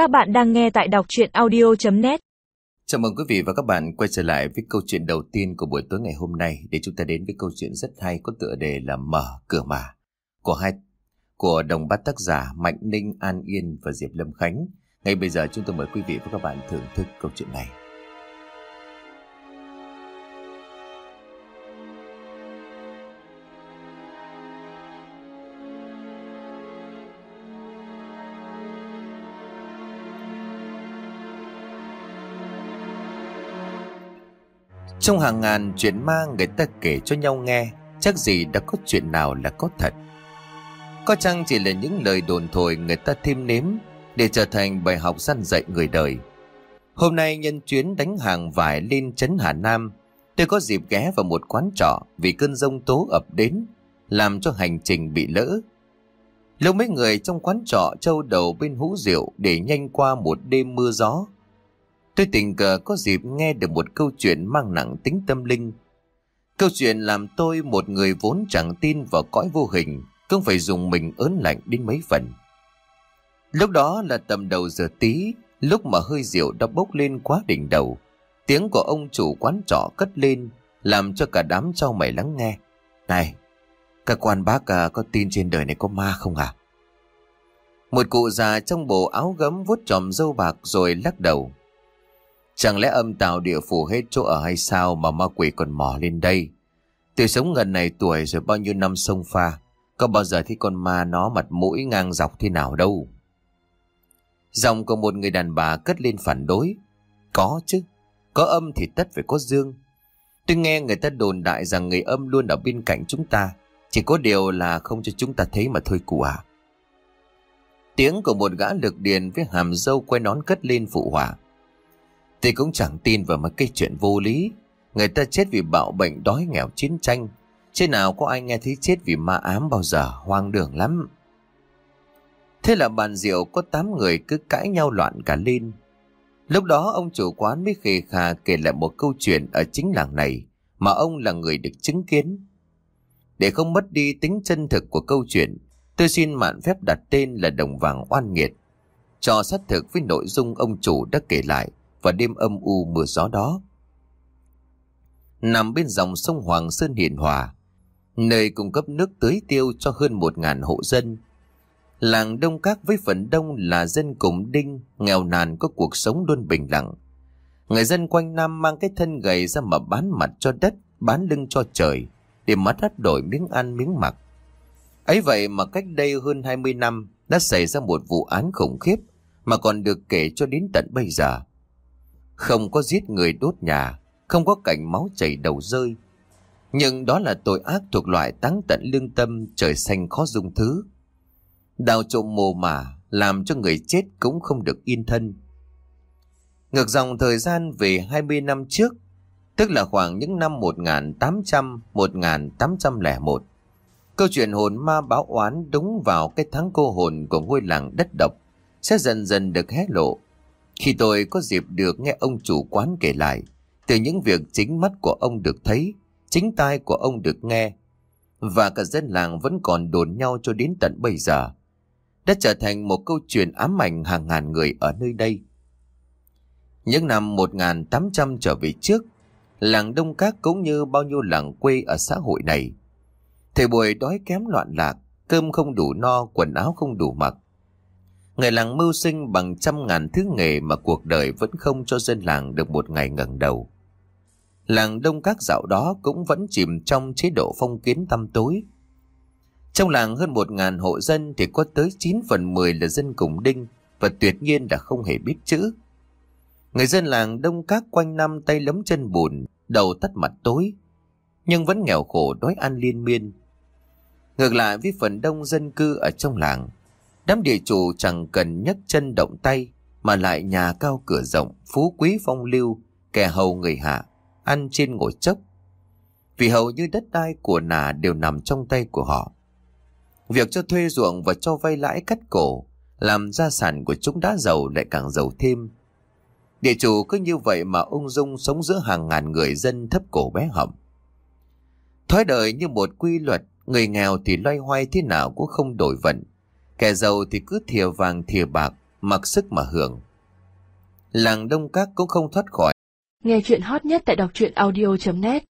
Các bạn đang nghe tại đọc chuyện audio.net Chào mừng quý vị và các bạn quay trở lại với câu chuyện đầu tiên của buổi tối ngày hôm nay để chúng ta đến với câu chuyện rất hay có tựa đề là Mở cửa mà của hai của đồng bát tác giả Mạnh Ninh, An Yên và Diệp Lâm Khánh. Ngay bây giờ chúng tôi mời quý vị và các bạn thưởng thức câu chuyện này. Trong hàng ngàn chuyện ma người ta kể cho nhau nghe, Chắc gì đã có chuyện nào là có thật. Có chăng chỉ là những lời đồn thổi người ta thêm nếm Để trở thành bài học săn dạy người đời. Hôm nay nhân chuyến đánh hàng vải lên trấn Hà Nam, Tôi có dịp ghé vào một quán trọ Vì cơn rông tố ập đến, Làm cho hành trình bị lỡ. Lúc mấy người trong quán trọ trâu đầu bên hũ rượu Để nhanh qua một đêm mưa gió Tôi tình cờ có dịp nghe được một câu chuyện mang nặng tính tâm linh. Câu chuyện làm tôi một người vốn chẳng tin vào cõi vô hình, cũng phải dùng mình ớn lạnh đến mấy phần. Lúc đó là tầm đầu giờ tí, lúc mà hơi rượu đã bốc lên quá đỉnh đầu. Tiếng của ông chủ quán trọ cất lên, làm cho cả đám trao mày lắng nghe. Này, các quan bác à, có tin trên đời này có ma không à? Một cụ già trong bộ áo gấm vuốt tròm dâu bạc rồi lắc đầu. Chẳng lẽ âm tào địa phủ hết chỗ ở hay sao mà ma quỷ còn mò lên đây? Tôi sống gần này tuổi rồi bao nhiêu năm sông pha. Có bao giờ thấy con ma nó mặt mũi ngang dọc thế nào đâu? Dòng của một người đàn bà cất lên phản đối. Có chứ. Có âm thì tất phải có dương. Tôi nghe người ta đồn đại rằng người âm luôn ở bên cạnh chúng ta. Chỉ có điều là không cho chúng ta thấy mà thôi cụ à. Tiếng của một gã lực điền với hàm dâu quay nón cất lên phụ hỏa. Tôi cũng chẳng tin vào mấy cái chuyện vô lý. Người ta chết vì bạo bệnh đói nghèo chiến tranh. Chứ nào có ai nghe thấy chết vì ma ám bao giờ hoang đường lắm. Thế là bàn rượu có 8 người cứ cãi nhau loạn cả lên. Lúc đó ông chủ quán mới khề khà kể lại một câu chuyện ở chính làng này mà ông là người được chứng kiến. Để không mất đi tính chân thực của câu chuyện, tôi xin mạn phép đặt tên là Đồng Vàng Oan Nghiệt. Cho sát thực với nội dung ông chủ đã kể lại và đêm âm u mưa gió đó. Nằm bên dòng sông Hoàng Sơn Hiền Hòa, nơi cung cấp nước tưới tiêu cho hơn một ngàn hộ dân. Làng Đông Các với phần đông là dân cùng đinh, nghèo nàn có cuộc sống luôn bình lặng. Người dân quanh năm mang cái thân gầy ra mà bán mặt cho đất, bán lưng cho trời, để mắt đắt đổi miếng ăn miếng mặc. ấy vậy mà cách đây hơn 20 năm đã xảy ra một vụ án khủng khiếp mà còn được kể cho đến tận bây giờ. Không có giết người đốt nhà, không có cảnh máu chảy đầu rơi. Nhưng đó là tội ác thuộc loại táng tận lương tâm trời xanh khó dung thứ. Đào trộm mồ mả, làm cho người chết cũng không được yên thân. Ngược dòng thời gian về 20 năm trước, tức là khoảng những năm 1800-1801. Câu chuyện hồn ma báo oán đúng vào cái tháng cô hồn của ngôi làng đất độc sẽ dần dần được hé lộ khi tôi có dịp được nghe ông chủ quán kể lại, từ những việc chính mắt của ông được thấy, chính tai của ông được nghe, và cả dân làng vẫn còn đồn nhau cho đến tận bây giờ, đã trở thành một câu chuyện ám ảnh hàng ngàn người ở nơi đây. Những năm 1800 trở về trước, làng Đông Các cũng như bao nhiêu làng quê ở xã hội này. Thời buổi đói kém loạn lạc, cơm không đủ no, quần áo không đủ mặc, Người làng mưu sinh bằng trăm ngàn thứ nghề mà cuộc đời vẫn không cho dân làng được một ngày ngẩng đầu. Làng đông các dạo đó cũng vẫn chìm trong chế độ phong kiến tăm tối. Trong làng hơn một ngàn hộ dân thì có tới 9 phần 10 là dân cùng đinh và tuyệt nhiên là không hề biết chữ. Người dân làng đông các quanh năm tay lấm chân bùn, đầu tắt mặt tối, nhưng vẫn nghèo khổ đói ăn liên miên. Ngược lại với phần đông dân cư ở trong làng, Đám địa chủ chẳng cần nhấc chân động tay, mà lại nhà cao cửa rộng, phú quý phong lưu, kẻ hầu người hạ, ăn trên ngồi chốc. Vì hầu như đất đai của nà đều nằm trong tay của họ. Việc cho thuê ruộng và cho vay lãi cắt cổ, làm gia sản của chúng đã giàu lại càng giàu thêm. Địa chủ cứ như vậy mà ung dung sống giữa hàng ngàn người dân thấp cổ bé họng. Thói đời như một quy luật, người nghèo thì loay hoay thế nào cũng không đổi vận, Kẻ giàu thì cứ thìa vàng thìa bạc, mặc sức mà hưởng. Làng Đông Các cũng không thoát khỏi. Nghe chuyện hot nhất tại đọc truyện audio.net